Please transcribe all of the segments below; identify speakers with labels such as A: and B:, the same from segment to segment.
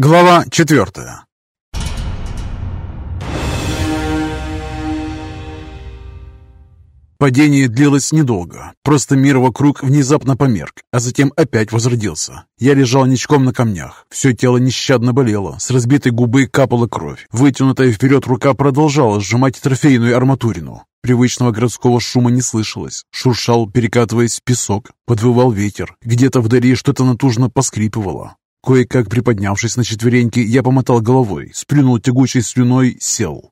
A: Глава четвертая Падение длилось недолго. Просто мир вокруг внезапно померк, а затем опять возродился. Я лежал ничком на камнях. Все тело нещадно болело, с разбитой губы капала кровь. Вытянутая вперед рука продолжала сжимать трофейную арматурину. Привычного городского шума не слышалось. Шуршал, перекатываясь, песок. Подвывал ветер. Где-то вдали что-то натужно поскрипывало. Кое-как приподнявшись на четвереньки, я помотал головой, сплюнул тягучей слюной, сел.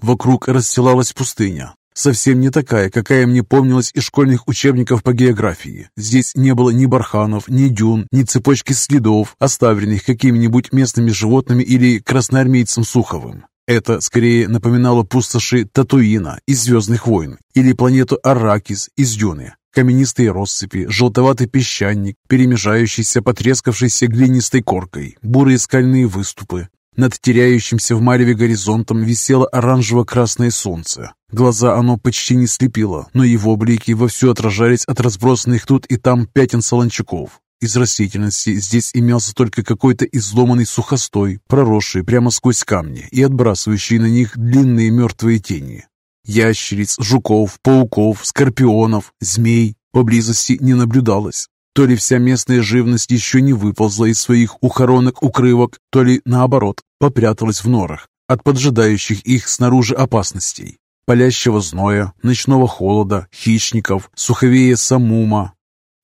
A: Вокруг расстилалась пустыня, совсем не такая, какая мне помнилась из школьных учебников по географии. Здесь не было ни барханов, ни дюн, ни цепочки следов, оставленных какими-нибудь местными животными или красноармейцем Суховым. Это скорее напоминало пустоши Татуина из «Звездных войн» или планету Аракис из «Дюны». Каменистые россыпи, желтоватый песчаник, перемежающийся потрескавшейся глинистой коркой, бурые скальные выступы. Над теряющимся в мареве горизонтом висело оранжево-красное солнце. Глаза оно почти не слепило, но его блики вовсю отражались от разбросанных тут и там пятен солончаков. Из растительности здесь имелся только какой-то изломанный сухостой, проросший прямо сквозь камни и отбрасывающий на них длинные мертвые тени. Ящериц, жуков, пауков, скорпионов, змей поблизости не наблюдалось. То ли вся местная живность еще не выползла из своих ухоронок-укрывок, то ли, наоборот, попряталась в норах от поджидающих их снаружи опасностей. Палящего зноя, ночного холода, хищников, суховея самума.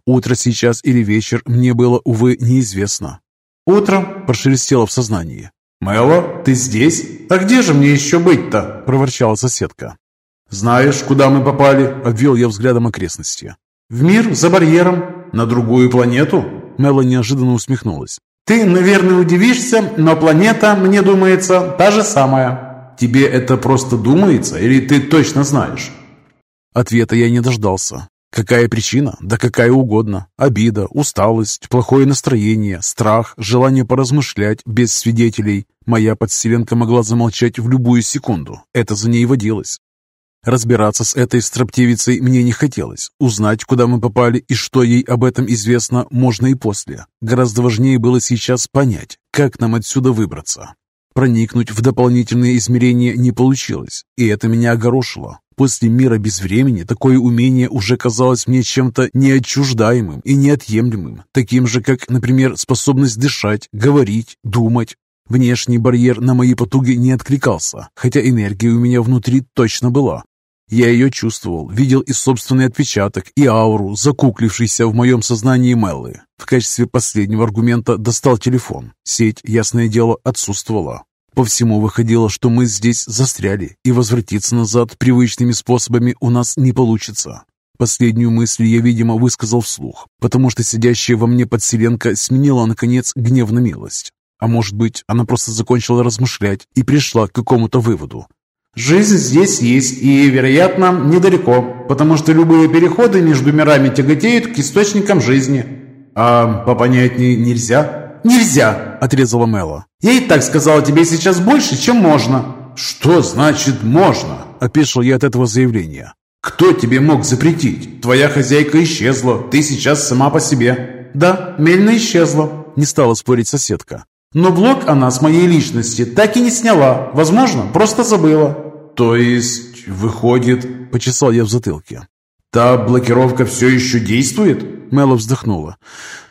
A: Утро сейчас или вечер мне было, увы, неизвестно.
B: «Утро!»
A: – прошелестело в сознании.
B: «Мэлло, ты здесь? А где же мне еще быть-то?» – проворчала соседка.
A: «Знаешь, куда мы попали?» — обвел я взглядом окрестности.
B: «В мир за барьером.
A: На другую планету?» Мелла неожиданно усмехнулась.
B: «Ты, наверное, удивишься, но планета, мне думается, та же самая».
A: «Тебе это просто думается или ты точно знаешь?» Ответа я не дождался. Какая причина? Да какая угодно. Обида, усталость, плохое настроение, страх, желание поразмышлять без свидетелей. Моя подселенка могла замолчать в любую секунду. Это за ней водилось. Разбираться с этой строптивицей мне не хотелось. Узнать, куда мы попали и что ей об этом известно, можно и после. Гораздо важнее было сейчас понять, как нам отсюда выбраться. Проникнуть в дополнительные измерения не получилось, и это меня огорошило. После мира без времени такое умение уже казалось мне чем-то неотчуждаемым и неотъемлемым, таким же, как, например, способность дышать, говорить, думать. Внешний барьер на мои потуги не откликался, хотя энергия у меня внутри точно была. Я ее чувствовал, видел и собственный отпечаток, и ауру, закуклившийся в моем сознании Меллы. В качестве последнего аргумента достал телефон. Сеть, ясное дело, отсутствовала. По всему выходило, что мы здесь застряли, и возвратиться назад привычными способами у нас не получится. Последнюю мысль я, видимо, высказал вслух, потому что сидящая во мне подселенка сменила, наконец, гнев на милость. А может быть, она просто закончила размышлять и пришла к какому-то выводу.
B: Жизнь здесь есть и, вероятно, недалеко, потому что любые переходы между мирами тяготеют к источникам жизни.
A: А попонятнее нельзя?
B: Нельзя, отрезала Мэла. Я и так сказала тебе сейчас больше, чем можно.
A: Что значит «можно»? Опешил я от этого заявления. Кто тебе мог запретить? Твоя хозяйка исчезла, ты сейчас сама по себе.
B: Да, Мельна исчезла. Не стала спорить соседка. Но блок она с моей личности так и не сняла. Возможно, просто забыла.
A: То есть, выходит, почесал я в затылке. Та блокировка все еще действует?
B: Мэла вздохнула.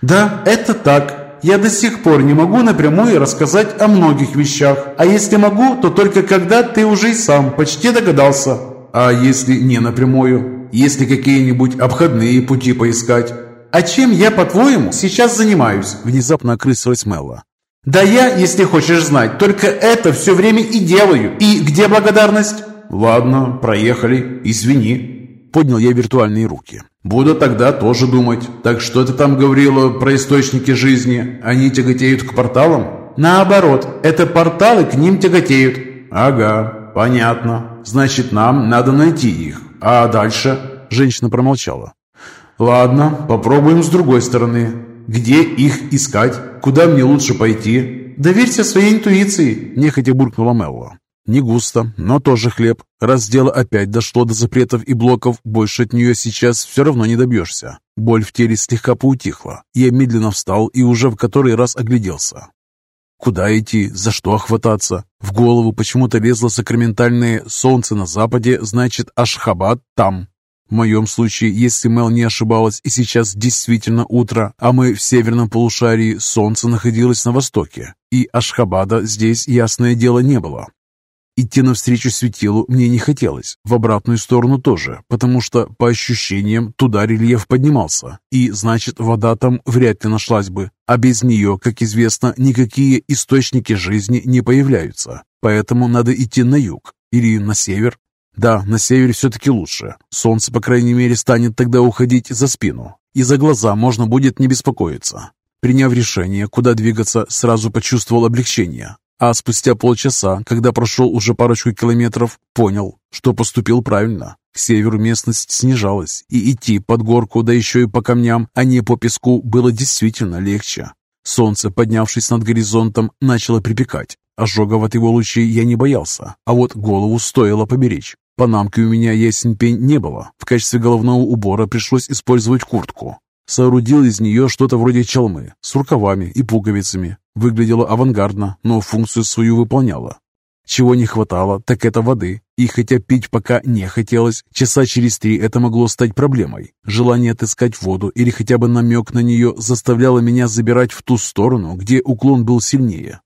B: Да, это так. Я до сих пор не могу напрямую рассказать о многих вещах. А если могу, то только когда ты уже и сам почти догадался.
A: А если не напрямую? Если какие-нибудь обходные пути поискать?
B: А чем я, по-твоему, сейчас занимаюсь? Внезапно окрысилась Мэла. Да я, если хочешь знать, только это все время и делаю. И где благодарность?
A: Ладно, проехали, извини. Поднял я виртуальные руки. Буду тогда тоже думать. Так что ты там говорила про источники жизни? Они тяготеют к порталам?
B: Наоборот, это порталы к ним тяготеют.
A: Ага, понятно. Значит, нам надо найти их. А дальше? Женщина промолчала. Ладно, попробуем с другой стороны. Где их искать? Куда мне лучше пойти?»
B: «Доверься своей интуиции», – нехотя буркнула Мелла.
A: «Не густо, но тоже хлеб. Раз дело опять дошло до запретов и блоков, больше от нее сейчас все равно не добьешься». Боль в теле слегка поутихла. Я медленно встал и уже в который раз огляделся. Куда идти, за что хвататься? В голову почему-то лезло сакраментальное «Солнце на западе, значит Ашхабад там». В моем случае, если Мел не ошибалась, и сейчас действительно утро, а мы в северном полушарии, солнце находилось на востоке, и Ашхабада здесь, ясное дело, не было. Идти навстречу светилу мне не хотелось, в обратную сторону тоже, потому что, по ощущениям, туда рельеф поднимался, и, значит, вода там вряд ли нашлась бы, а без нее, как известно, никакие источники жизни не появляются, поэтому надо идти на юг или на север, да, на севере все-таки лучше. Солнце, по крайней мере, станет тогда уходить за спину, и за глаза можно будет не беспокоиться. Приняв решение, куда двигаться, сразу почувствовал облегчение. А спустя полчаса, когда прошел уже парочку километров, понял, что поступил правильно. К северу местность снижалась, и идти под горку, да еще и по камням, а не по песку, было действительно легче. Солнце, поднявшись над горизонтом, начало припекать. Ожогов от его лучей я не боялся, а вот голову стоило поберечь. Панамки у меня ясен пень не было. В качестве головного убора пришлось использовать куртку. Соорудил из нее что-то вроде чалмы с рукавами и пуговицами. Выглядело авангардно, но функцию свою выполняло. Чего не хватало, так это воды. И хотя пить пока не хотелось, часа через три это могло стать проблемой. Желание отыскать воду или хотя бы намек на нее заставляло меня забирать в ту сторону, где уклон был сильнее.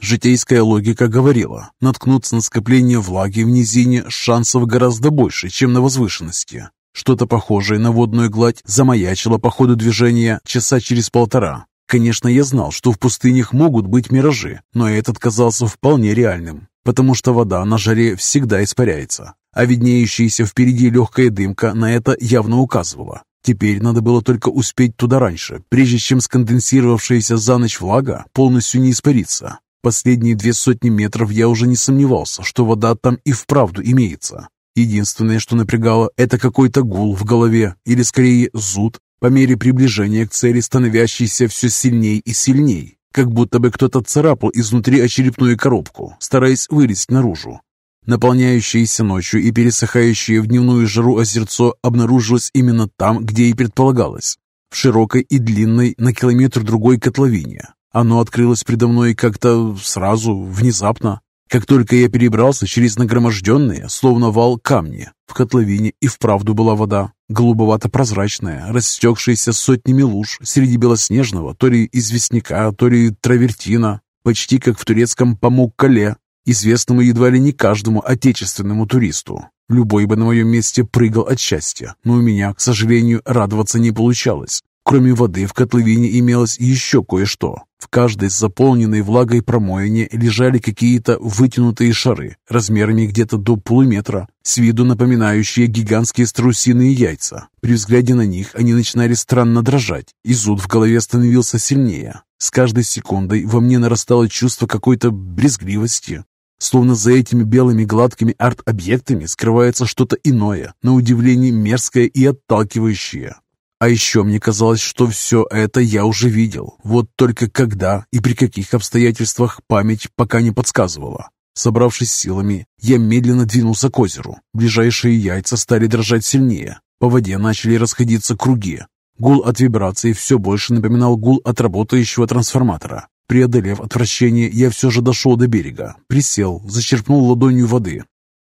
A: Житейская логика говорила, наткнуться на скопление влаги в низине шансов гораздо больше, чем на возвышенности. Что-то похожее на водную гладь замаячило по ходу движения часа через полтора. Конечно, я знал, что в пустынях могут быть миражи, но этот казался вполне реальным, потому что вода на жаре всегда испаряется, а виднеющаяся впереди легкая дымка на это явно указывала. Теперь надо было только успеть туда раньше, прежде чем сконденсировавшаяся за ночь влага полностью не испарится. Последние две сотни метров я уже не сомневался, что вода там и вправду имеется. Единственное, что напрягало, это какой-то гул в голове, или скорее зуд, по мере приближения к цели становящийся все сильней и сильней, как будто бы кто-то царапал изнутри очередную коробку, стараясь вылезть наружу. Наполняющееся ночью и пересыхающее в дневную жару озерцо обнаружилось именно там, где и предполагалось, в широкой и длинной на километр другой котловине, оно открылось предо мной как-то сразу, внезапно. Как только я перебрался через нагроможденные, словно вал, камни, в котловине и вправду была вода, голубовато-прозрачная, растекшаяся сотнями луж среди белоснежного, то ли известняка, то ли травертина, почти как в турецком Памук-Кале, известному едва ли не каждому отечественному туристу. Любой бы на моем месте прыгал от счастья, но у меня, к сожалению, радоваться не получалось. Кроме воды в котловине имелось еще кое-что. В каждой заполненной влагой промоине лежали какие-то вытянутые шары, размерами где-то до полуметра, с виду напоминающие гигантские страусиные яйца. При взгляде на них они начинали странно дрожать, и зуд в голове становился сильнее. С каждой секундой во мне нарастало чувство какой-то брезгливости, Словно за этими белыми гладкими арт-объектами скрывается что-то иное, на удивление мерзкое и отталкивающее. А еще мне казалось, что все это я уже видел. Вот только когда и при каких обстоятельствах память пока не подсказывала. Собравшись силами, я медленно двинулся к озеру. Ближайшие яйца стали дрожать сильнее. По воде начали расходиться круги. Гул от вибрации все больше напоминал гул от работающего трансформатора. Преодолев отвращение, я все же дошел до берега. Присел, зачерпнул ладонью воды.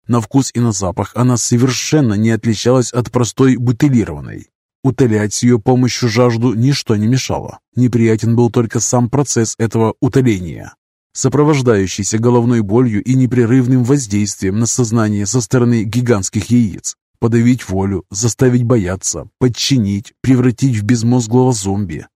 A: На вкус и на запах она совершенно не отличалась от простой бутылированной. Утолять ее помощью жажду ничто не мешало. Неприятен был только сам процесс этого утоления, сопровождающийся головной болью и непрерывным воздействием на сознание со стороны гигантских яиц. Подавить волю, заставить бояться, подчинить, превратить в безмозглого зомби.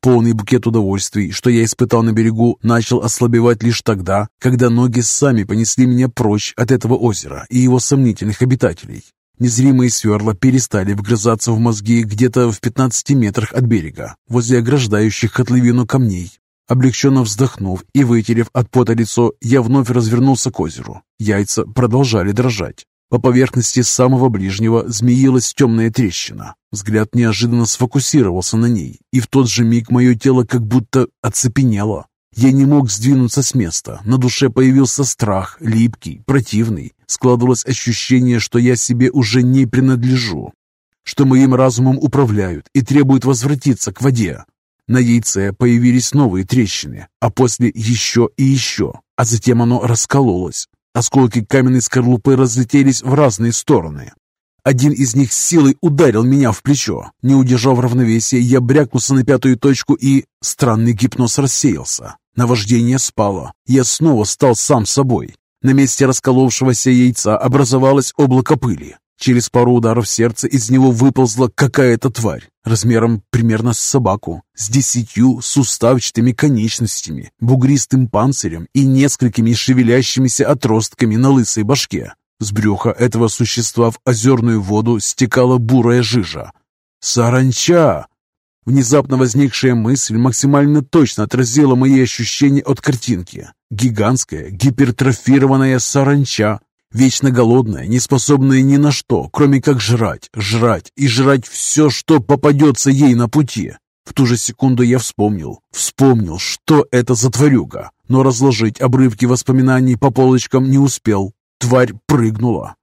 A: Полный букет удовольствий, что я испытал на берегу, начал ослабевать лишь тогда, когда ноги сами понесли меня прочь от этого озера и его сомнительных обитателей. Незримые сверла перестали вгрызаться в мозги где-то в 15 метрах от берега, возле ограждающих котловину камней. Облегченно вздохнув и вытерев от пота лицо, я вновь развернулся к озеру. Яйца продолжали дрожать. По поверхности самого ближнего змеилась темная трещина. Взгляд неожиданно сфокусировался на ней, и в тот же миг мое тело как будто оцепенело. Я не мог сдвинуться с места. На душе появился страх, липкий, противный. Складывалось ощущение, что я себе уже не принадлежу, что моим разумом управляют и требуют возвратиться к воде. На яйце появились новые трещины, а после еще и еще, а затем оно раскололось. Осколки каменной скорлупы разлетелись в разные стороны. Один из них силой ударил меня в плечо. Не удержав равновесия, я брякнулся на пятую точку и... Странный гипноз рассеялся. Наваждение спало. Я снова стал сам собой. На месте расколовшегося яйца образовалось облако пыли. Через пару ударов сердца из него выползла какая-то тварь, размером примерно с собаку, с десятью суставчатыми конечностями, бугристым панцирем и несколькими шевелящимися отростками на лысой башке. С брюха этого существа в озерную воду стекала бурая жижа. «Саранча!» Внезапно возникшая мысль максимально точно отразила мои ощущения от картинки. Гигантская, гипертрофированная саранча, вечно голодная, не способная ни на что, кроме как жрать, жрать и жрать все, что попадется ей на пути. В ту же секунду я вспомнил, вспомнил, что это за тварюга, но разложить обрывки воспоминаний по полочкам не успел. Тварь прыгнула.